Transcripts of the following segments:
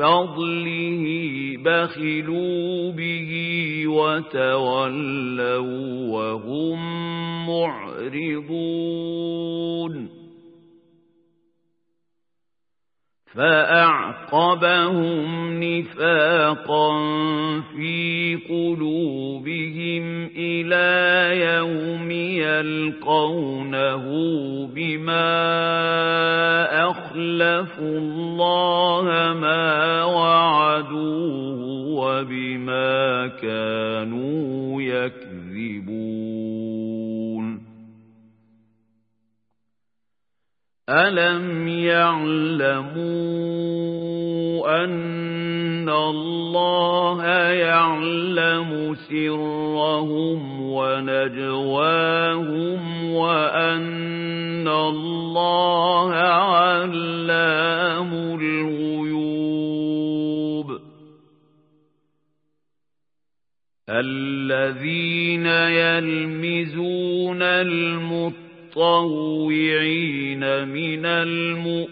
فضله بخلوا به وتولوا وهم معرضون. فأعقبهم نفاقا في قلوبهم إلى يوم يلقونه بما أخلفوا الله ما ألم يعلموا أن الله يعلم سرهم ونجواهم وأن الله علام الغيوب الذين يلمزون المتقين المتطوعين من المؤمنين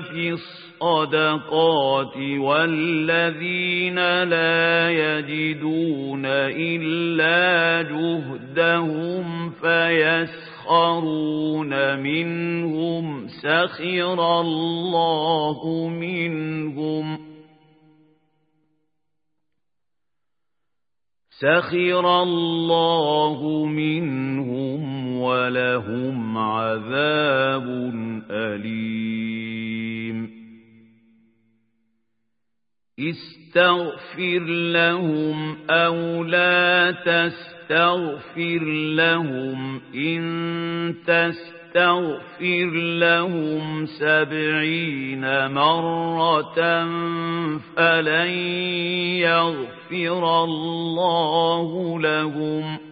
في الصدقات والذين لا يجدون إلا جهدهم فيسخرون منهم سخر الله منهم سخر الله منهم ولهم عذاب أليم استغفر لهم أو لا تستغفر لهم إن تستغفر لهم سبعين مرة فلن يغفر الله لهم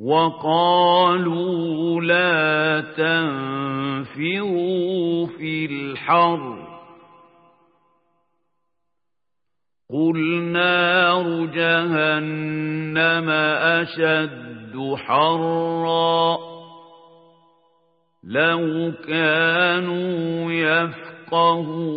وقالوا لا تنفروا في الحر. قل نار جهنم أشد حرا. لو كانوا يفقهون.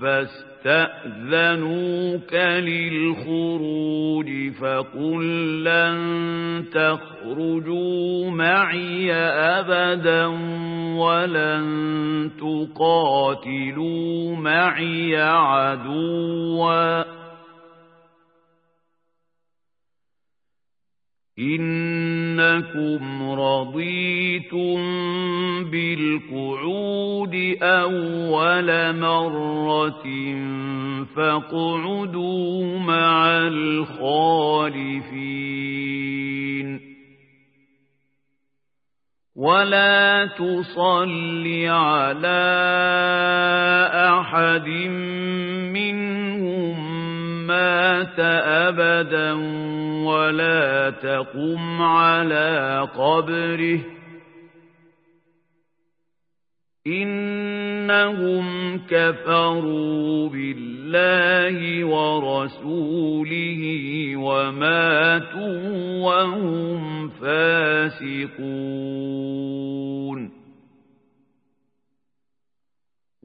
فاستأذنوك للخروج فقل لن تخرجوا معي أبدا ولن تقاتلوا معي عدواً. إن إنكم رضيتم بالقعود أول مرة فاقعدوا مع الخالفين ولا تصل على أحد منهم مات أبدا ولا تقم على قبره. إنهم كفروا بالله ورسوله وماتوا وهم فاسقون.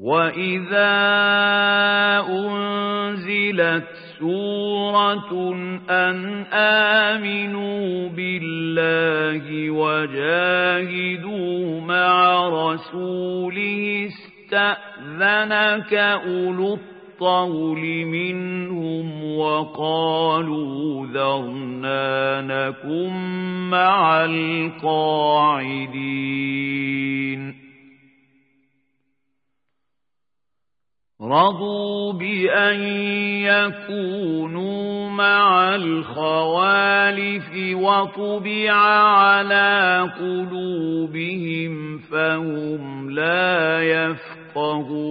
وَإِذَا أُنْزِلَتْ سُورَةٌ أَنْ آمِنُوا بِاللَّهِ وَجَاهِدُوا مَعَ رَسُولِهِ اسْتَأْذَنَكَ أُولُو الطَّوْلِ مِنْهُمْ وَقَالُوا ذَرْنَا مَّعَ الْقَاعِدِينَ رضوا بأن يكونوا مع الخوالف وطبع على قلوبهم فهم لا يفقهون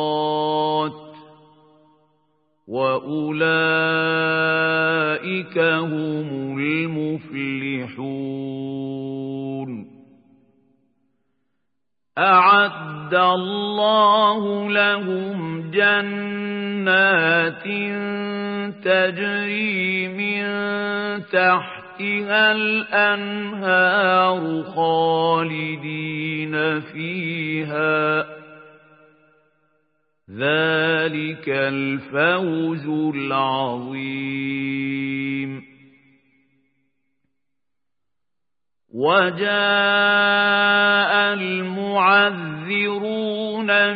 وأولئك هم المفلحون أعد الله لهم جنات تجري من تحتها الأنهار خالدين فيها ذلك الفوز العظيم وجاء المعذرون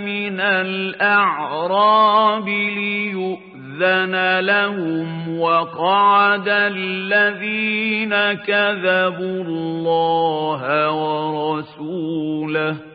من الأعراب ليؤذن لهم وقعد الذين كذبوا الله ورسوله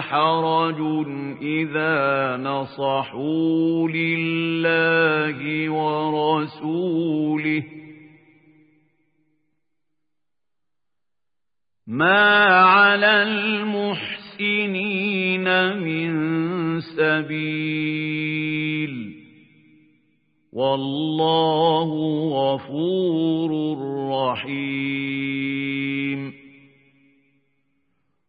حرج إذا نصحوا لله ورسوله ما على المحسنين من سبيل والله غفور رحيم